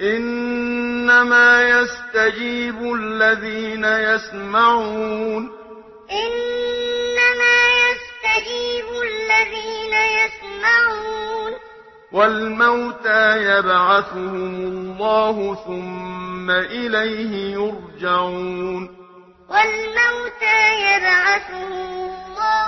إنما يستجيب الذين يسمعون. إنما يستجيب الذين يسمعون. والموتى يبعثهم الله ثم إليه يرجعون. والموتى يبعثهم الله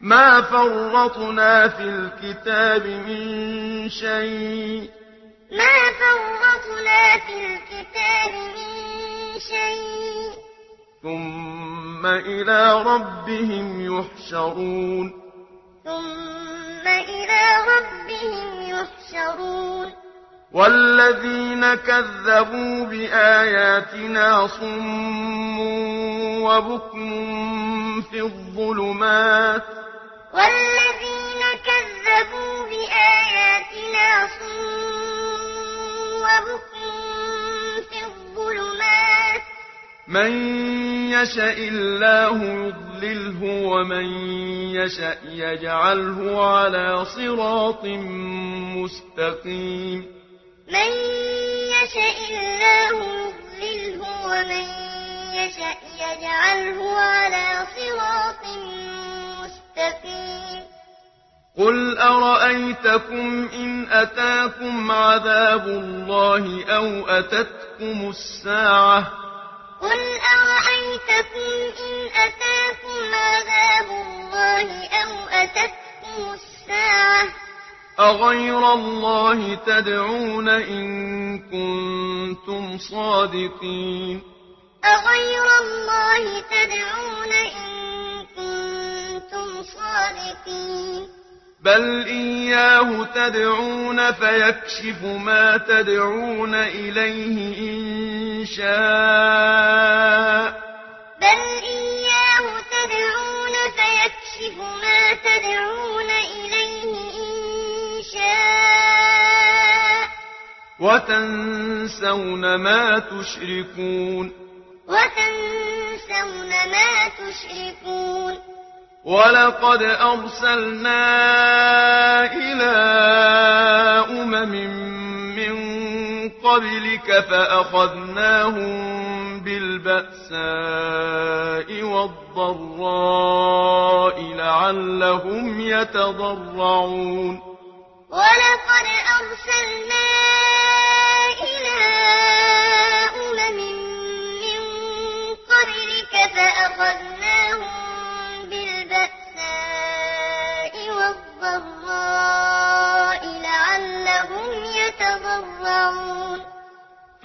ما فرطنا في الكتاب من شيء. ما فرطنا في الكتاب من شيء. ثم إلى ربهم يحشرون. ثم إلى ربهم يحشرون. والذين كذبوا بآياتنا صم وبكم في الظلمات. والذين كذبوا بآياتنا صم وبكم في الظلمات. من يشاء الله يضلله ومن يشاء يجعله على صراط مستقيم. من يشاء الله يضلله ومن يشاء يجعله على صراط مستقيم الْمُتَّقِينَ قل أرأيتكم إن أتاكم عذاب الله أو أتتكم الساعة؟ قل أرأيتكم إن أتاكم عذاب الله أو أتتكم الساعة؟ أغير الله تدعون إن كنتم صادقين؟ أغير الله تدعون إن بل إياه تدعون فيكشف ما تدعون إليه إن شاء بل إياه تدعون فيكشف ما تدعون إليه إن شاء وتنسون ما تشركون وتنسون ما تشركون ولقد أرسلنا إلى أمم من قبلك فأخذناهم بالبأساء والضراء لعلهم يتضرعون ولقد أرسلنا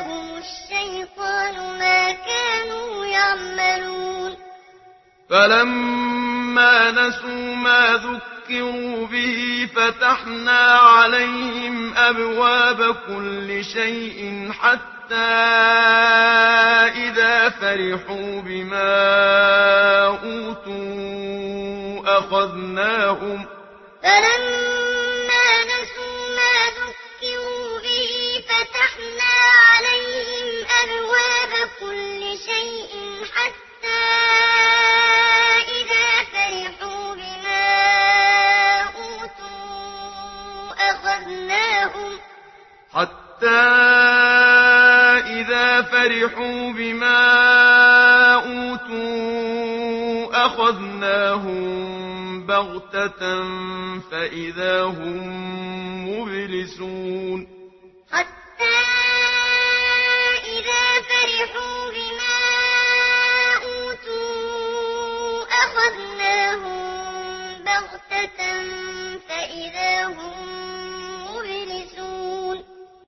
لهم الشَّيْطَانُ مَا كَانُوا يَعْمَلُونَ. فَلَمَّا نَسُوا مَا ذُكِّرُوا بِهِ فَتَحْنَا عَلَيْهِمْ أَبْوَابَ كُلِّ شَيْءٍ حَتَّى إِذَا فَرِحُوا بِمَا أُوتُوا أَخَذْنَاهُمْ. فَلَمَّا حتى إذا فرحوا بما أوتوا أخذناهم بغتة فإذا هم مبلسون. حتى إذا فرحوا بما